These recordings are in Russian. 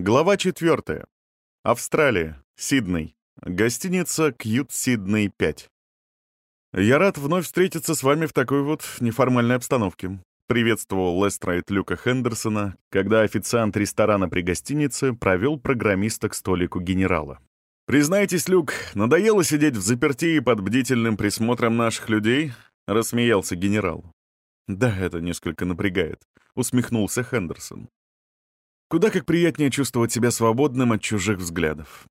Глава 4. Австралия. Сидней. Гостиница «Кьют Сидней 5». «Я рад вновь встретиться с вами в такой вот неформальной обстановке», приветствовал Лестрайт Люка Хендерсона, когда официант ресторана при гостинице провел программиста к столику генерала. «Признайтесь, Люк, надоело сидеть в заперти под бдительным присмотром наших людей?» — рассмеялся генерал. «Да, это несколько напрягает», — усмехнулся Хендерсон. Куда как приятнее чувствовать себя свободным от чужих взглядов.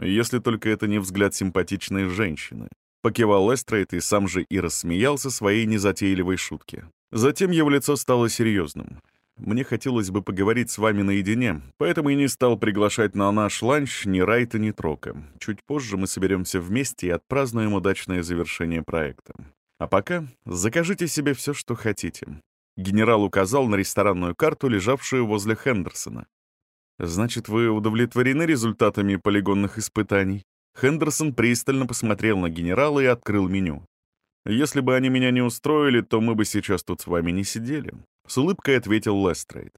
Если только это не взгляд симпатичной женщины. Покивал Эстрейд и сам же и рассмеялся своей незатейливой шутке. Затем его лицо стало серьезным. Мне хотелось бы поговорить с вами наедине, поэтому и не стал приглашать на наш ланч ни Райта, ни Трока. Чуть позже мы соберемся вместе и отпразднуем удачное завершение проекта. А пока закажите себе все, что хотите. Генерал указал на ресторанную карту, лежавшую возле Хендерсона. «Значит, вы удовлетворены результатами полигонных испытаний?» Хендерсон пристально посмотрел на генерала и открыл меню. «Если бы они меня не устроили, то мы бы сейчас тут с вами не сидели», — с улыбкой ответил Лестрейд.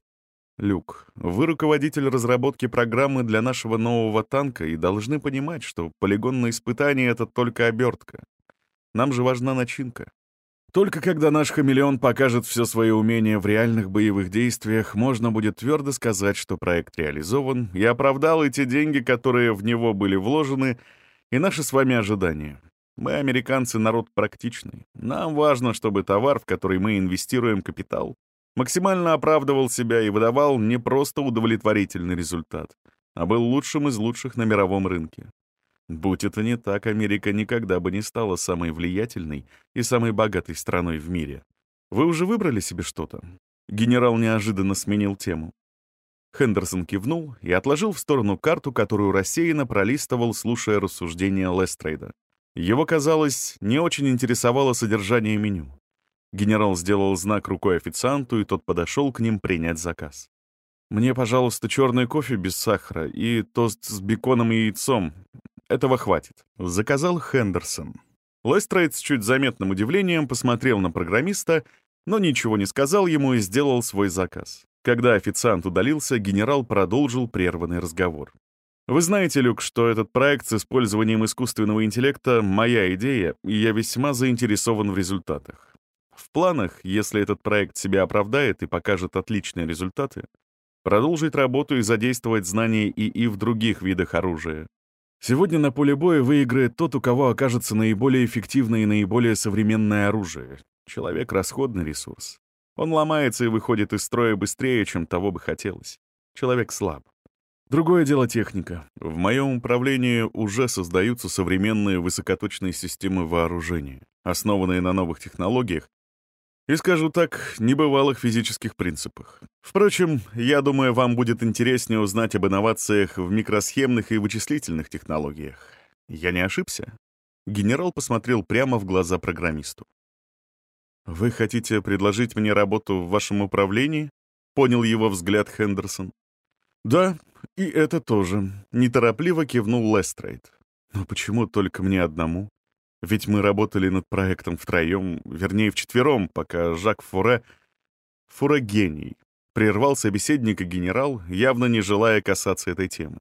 «Люк, вы руководитель разработки программы для нашего нового танка и должны понимать, что полигонные испытания — это только обертка. Нам же важна начинка. Только когда наш хамелеон покажет все свои умения в реальных боевых действиях, можно будет твердо сказать, что проект реализован и оправдал эти деньги, которые в него были вложены, и наши с вами ожидания. Мы, американцы, народ практичный. Нам важно, чтобы товар, в который мы инвестируем капитал, максимально оправдывал себя и выдавал не просто удовлетворительный результат, а был лучшим из лучших на мировом рынке. Будь это не так, Америка никогда бы не стала самой влиятельной и самой богатой страной в мире. Вы уже выбрали себе что-то? Генерал неожиданно сменил тему. Хендерсон кивнул и отложил в сторону карту, которую рассеянно пролистывал, слушая рассуждения Лестрейда. Его, казалось, не очень интересовало содержание меню. Генерал сделал знак рукой официанту, и тот подошел к ним принять заказ. «Мне, пожалуйста, черный кофе без сахара и тост с беконом и яйцом. Этого хватит», — заказал Хендерсон. С чуть заметным удивлением посмотрел на программиста, но ничего не сказал ему и сделал свой заказ. Когда официант удалился, генерал продолжил прерванный разговор. «Вы знаете, Люк, что этот проект с использованием искусственного интеллекта — моя идея, и я весьма заинтересован в результатах. В планах, если этот проект себя оправдает и покажет отличные результаты, продолжить работу и задействовать знания ИИ в других видах оружия, Сегодня на поле боя выиграет тот, у кого окажется наиболее эффективное и наиболее современное оружие. Человек — расходный ресурс. Он ломается и выходит из строя быстрее, чем того бы хотелось. Человек слаб. Другое дело техника. В моем управлении уже создаются современные высокоточные системы вооружения, основанные на новых технологиях и, скажу так, небывалых физических принципах. Впрочем, я думаю, вам будет интереснее узнать об инновациях в микросхемных и вычислительных технологиях. Я не ошибся? Генерал посмотрел прямо в глаза программисту. «Вы хотите предложить мне работу в вашем управлении?» — понял его взгляд Хендерсон. «Да, и это тоже», — неторопливо кивнул Лестрейд. «Но почему только мне одному? Ведь мы работали над проектом втроем, вернее, вчетвером, пока Жак Фуре... Фуре гений. Прервал собеседника генерал, явно не желая касаться этой темы.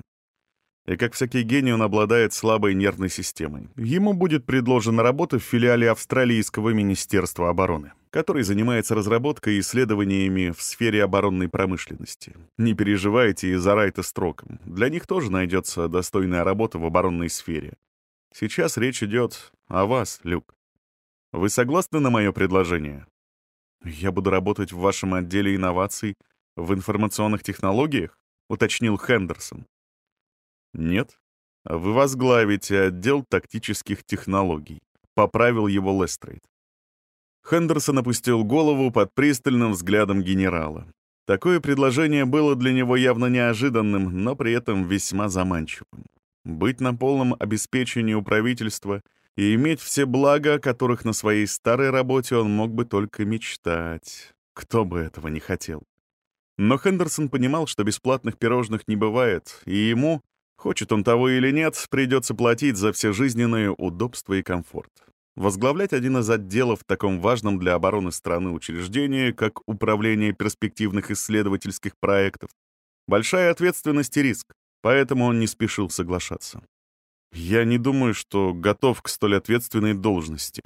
И как всякий гений, он обладает слабой нервной системой. Ему будет предложена работа в филиале Австралийского министерства обороны, который занимается разработкой и исследованиями в сфере оборонной промышленности. Не переживайте из-за Райта Строком. Для них тоже найдется достойная работа в оборонной сфере. Сейчас речь идет о вас, Люк. Вы согласны на мое предложение? Я буду работать в вашем отделе инноваций в информационных технологиях, уточнил Хендерсон. Нет. Вы возглавите отдел тактических технологий, поправил его Лестрейд. Хендерсон опустил голову под пристальным взглядом генерала. Такое предложение было для него явно неожиданным, но при этом весьма заманчивым быть на полном обеспечении у правительства и иметь все блага, о которых на своей старой работе он мог бы только мечтать. Кто бы этого не хотел. Но Хендерсон понимал, что бесплатных пирожных не бывает, и ему, хочет он того или нет, придется платить за все жизненные удобства и комфорт. Возглавлять один из отделов в таком важном для обороны страны учреждении, как Управление перспективных исследовательских проектов, Большая ответственность и риск, поэтому он не спешил соглашаться. Я не думаю, что готов к столь ответственной должности.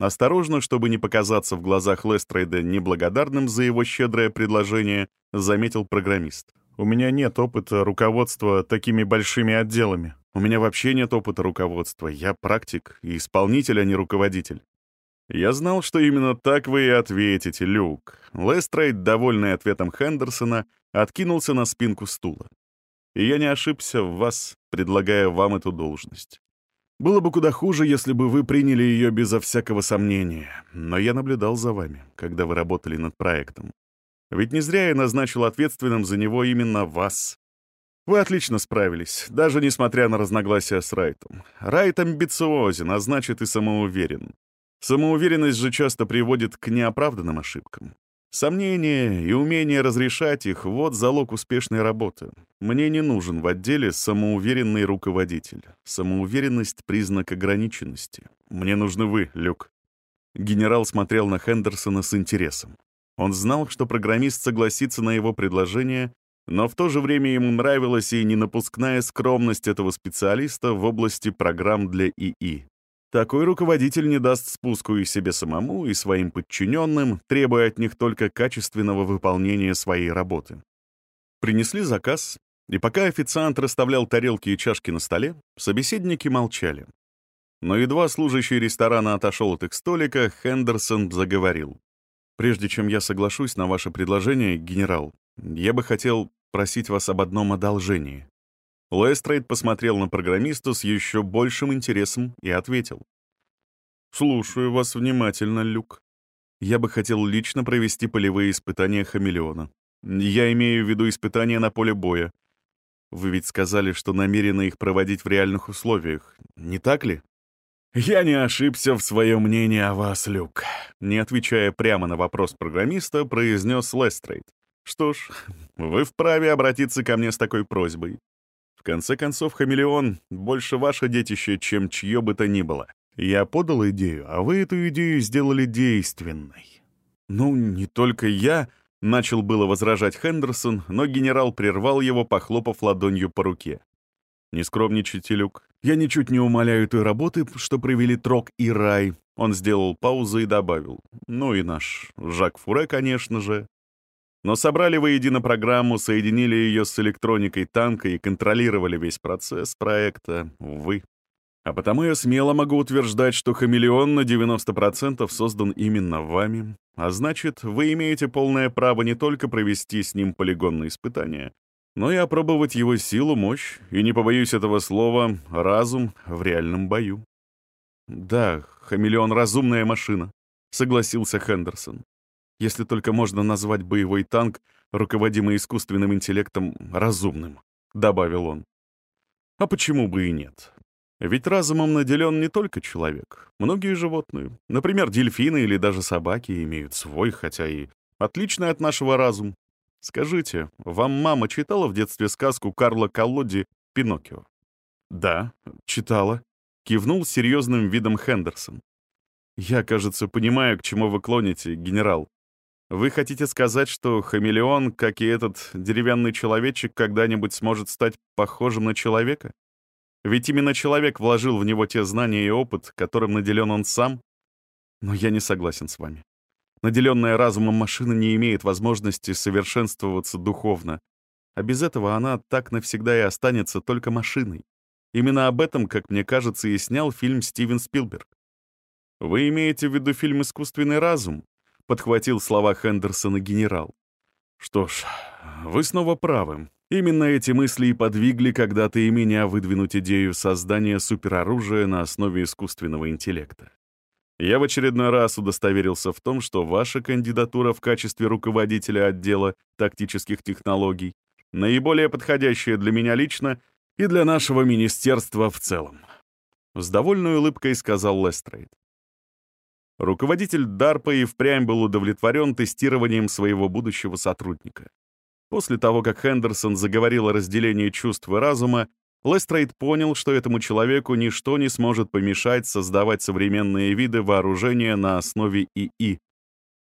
Осторожно, чтобы не показаться в глазах Лестрейда неблагодарным за его щедрое предложение, заметил программист. У меня нет опыта руководства такими большими отделами. У меня вообще нет опыта руководства. Я практик и исполнитель, а не руководитель. Я знал, что именно так вы и ответите, Люк. Лестрейд, довольный ответом Хендерсона, откинулся на спинку стула. И я не ошибся в вас, предлагая вам эту должность. Было бы куда хуже, если бы вы приняли ее безо всякого сомнения. Но я наблюдал за вами, когда вы работали над проектом. Ведь не зря я назначил ответственным за него именно вас. Вы отлично справились, даже несмотря на разногласия с Райтом. Райт амбициозен, а значит и самоуверен. Самоуверенность же часто приводит к неоправданным ошибкам. Сомнения и умение разрешать их — вот залог успешной работы. Мне не нужен в отделе самоуверенный руководитель. Самоуверенность — признак ограниченности. Мне нужны вы, Люк. Генерал смотрел на Хендерсона с интересом. Он знал, что программист согласится на его предложение, но в то же время ему нравилась и ненапускная скромность этого специалиста в области программ для ИИ. Такой руководитель не даст спуску и себе самому, и своим подчиненным, требуя от них только качественного выполнения своей работы. Принесли заказ, и пока официант расставлял тарелки и чашки на столе, собеседники молчали. Но едва служащий ресторана отошел от их столика, Хендерсон заговорил. «Прежде чем я соглашусь на ваше предложение, генерал, я бы хотел просить вас об одном одолжении». Лестрейд посмотрел на программиста с еще большим интересом и ответил. «Слушаю вас внимательно, Люк. Я бы хотел лично провести полевые испытания хамелеона. Я имею в виду испытания на поле боя. Вы ведь сказали, что намерены их проводить в реальных условиях, не так ли?» «Я не ошибся в своем мнении о вас, Люк», — не отвечая прямо на вопрос программиста, произнес Лестрейд. «Что ж, вы вправе обратиться ко мне с такой просьбой. Конце концов, хамелеон — больше ваше детище, чем чье бы то ни было. Я подал идею, а вы эту идею сделали действенной. Ну, не только я, — начал было возражать Хендерсон, но генерал прервал его, похлопав ладонью по руке. «Не скромничайте, Люк. Я ничуть не умоляю той работы, что провели Трок и Рай». Он сделал паузу и добавил. «Ну и наш Жак Фуре, конечно же. Но собрали воедино программу, соединили ее с электроникой танка и контролировали весь процесс проекта, увы. А потому я смело могу утверждать, что хамелеон на 90% создан именно вами, а значит, вы имеете полное право не только провести с ним полигонные испытания, но и опробовать его силу, мощь и, не побоюсь этого слова, разум в реальном бою. «Да, хамелеон — разумная машина», — согласился Хендерсон если только можно назвать боевой танк, руководимый искусственным интеллектом, разумным», — добавил он. «А почему бы и нет? Ведь разумом наделен не только человек. Многие животные, например, дельфины или даже собаки, имеют свой, хотя и отличный от нашего разум. Скажите, вам мама читала в детстве сказку Карла Колоди «Пиноккио»?» «Да, читала», — кивнул серьезным видом Хендерсон. «Я, кажется, понимаю, к чему вы клоните, генерал. Вы хотите сказать, что хамелеон, как и этот деревянный человечек, когда-нибудь сможет стать похожим на человека? Ведь именно человек вложил в него те знания и опыт, которым наделен он сам? Но я не согласен с вами. Наделенная разумом машина не имеет возможности совершенствоваться духовно, а без этого она так навсегда и останется только машиной. Именно об этом, как мне кажется, и снял фильм Стивен Спилберг. Вы имеете в виду фильм «Искусственный разум», подхватил слова Хендерсона генерал. Что ж, вы снова правы. Именно эти мысли и подвигли когда-то и меня выдвинуть идею создания супероружия на основе искусственного интеллекта. Я в очередной раз удостоверился в том, что ваша кандидатура в качестве руководителя отдела тактических технологий наиболее подходящая для меня лично и для нашего министерства в целом. С довольной улыбкой сказал Лестрейд. Руководитель DARPA и впрямь был удовлетворен тестированием своего будущего сотрудника. После того, как Хендерсон заговорил о разделении чувств и разума, Лестрейд понял, что этому человеку ничто не сможет помешать создавать современные виды вооружения на основе ИИ.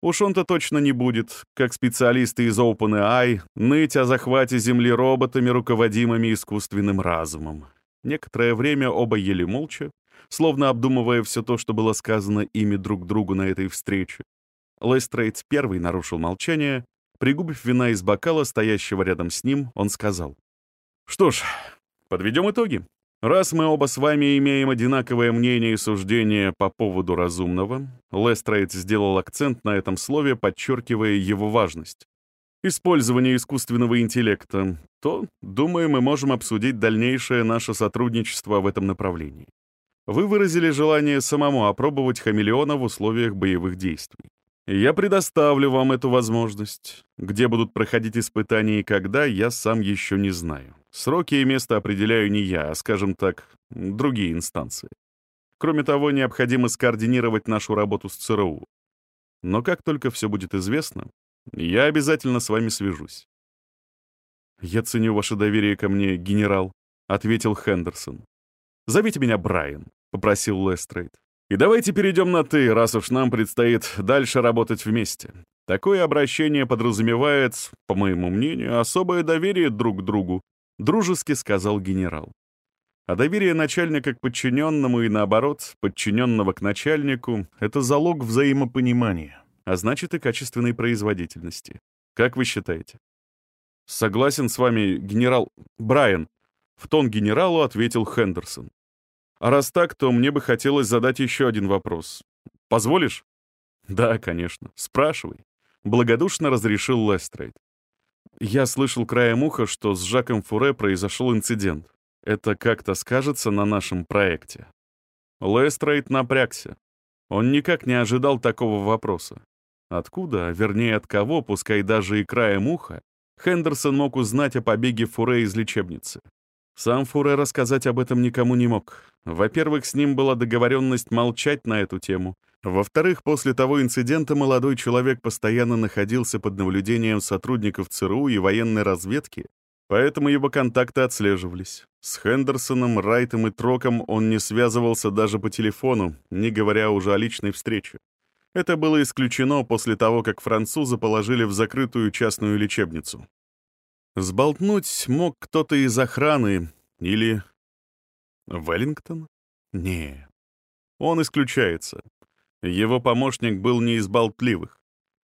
Уж он-то точно не будет, как специалисты из OpenAI, ныть о захвате Земли роботами, руководимыми искусственным разумом. Некоторое время оба ели молча, словно обдумывая все то, что было сказано ими друг другу на этой встрече. Лестрейд первый нарушил молчание. Пригубив вина из бокала, стоящего рядом с ним, он сказал. «Что ж, подведем итоги. Раз мы оба с вами имеем одинаковое мнение и суждение по поводу разумного, Лестрейд сделал акцент на этом слове, подчеркивая его важность. Использование искусственного интеллекта, то, думаю, мы можем обсудить дальнейшее наше сотрудничество в этом направлении. Вы выразили желание самому опробовать хамелеона в условиях боевых действий. Я предоставлю вам эту возможность. Где будут проходить испытания и когда, я сам еще не знаю. Сроки и место определяю не я, а, скажем так, другие инстанции. Кроме того, необходимо скоординировать нашу работу с ЦРУ. Но как только все будет известно, я обязательно с вами свяжусь. «Я ценю ваше доверие ко мне, генерал», — ответил Хендерсон. «Зовите меня Брайан», — попросил Лестрейд. И давайте перейдем на «ты», раз уж нам предстоит дальше работать вместе. Такое обращение подразумевает, по моему мнению, особое доверие друг к другу, дружески сказал генерал. А доверие начальника к подчиненному и, наоборот, подчиненного к начальнику — это залог взаимопонимания, а значит и качественной производительности. Как вы считаете? Согласен с вами, генерал Брайан. В тон генералу ответил Хендерсон. А раз так, то мне бы хотелось задать еще один вопрос. Позволишь? Да, конечно. Спрашивай. Благодушно разрешил Лестрейд. Я слышал краем уха, что с Жаком Фуре произошел инцидент. Это как-то скажется на нашем проекте. Лестрейд напрягся. Он никак не ожидал такого вопроса. Откуда, а вернее от кого, пускай даже и краем уха, Хендерсон мог узнать о побеге Фуре из лечебницы. Сам Фуре рассказать об этом никому не мог. Во-первых, с ним была договоренность молчать на эту тему. Во-вторых, после того инцидента молодой человек постоянно находился под наблюдением сотрудников ЦРУ и военной разведки, поэтому его контакты отслеживались. С Хендерсоном, Райтом и Троком он не связывался даже по телефону, не говоря уже о личной встрече. Это было исключено после того, как французы положили в закрытую частную лечебницу. Сболтнуть мог кто-то из охраны или Веллингтон? Не. Он исключается. Его помощник был не из болтливых.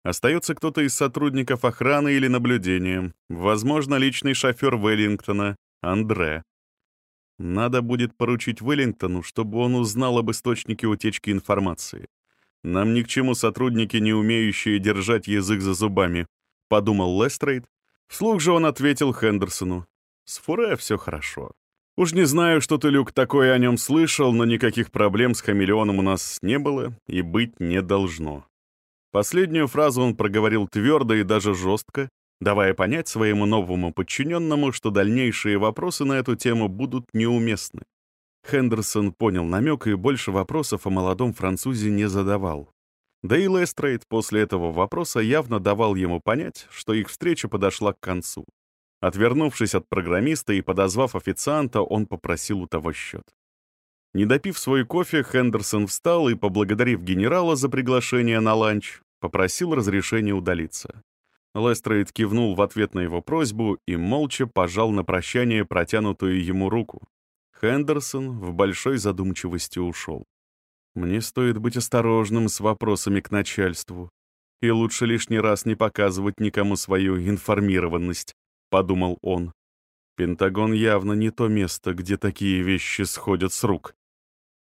Остается кто-то из сотрудников охраны или наблюдения, возможно, личный шофер Веллингтона, Андре. Надо будет поручить Веллингтону, чтобы он узнал об источнике утечки информации. Нам ни к чему сотрудники, не умеющие держать язык за зубами, подумал Лестрейд. Вслух же он ответил Хендерсону. С Фуре все хорошо. Уж не знаю, что ты, Люк, такое о нем слышал, но никаких проблем с хамелеоном у нас не было и быть не должно. Последнюю фразу он проговорил твердо и даже жестко, давая понять своему новому подчиненному, что дальнейшие вопросы на эту тему будут неуместны. Хендерсон понял намек и больше вопросов о молодом французе не задавал. Да и Лестрейд после этого вопроса явно давал ему понять, что их встреча подошла к концу. Отвернувшись от программиста и подозвав официанта, он попросил у того счет. Не допив свой кофе, Хендерсон встал и, поблагодарив генерала за приглашение на ланч, попросил разрешения удалиться. Лестрейд кивнул в ответ на его просьбу и молча пожал на прощание протянутую ему руку. Хендерсон в большой задумчивости ушел. «Мне стоит быть осторожным с вопросами к начальству, и лучше лишний раз не показывать никому свою информированность», — подумал он. Пентагон явно не то место, где такие вещи сходят с рук.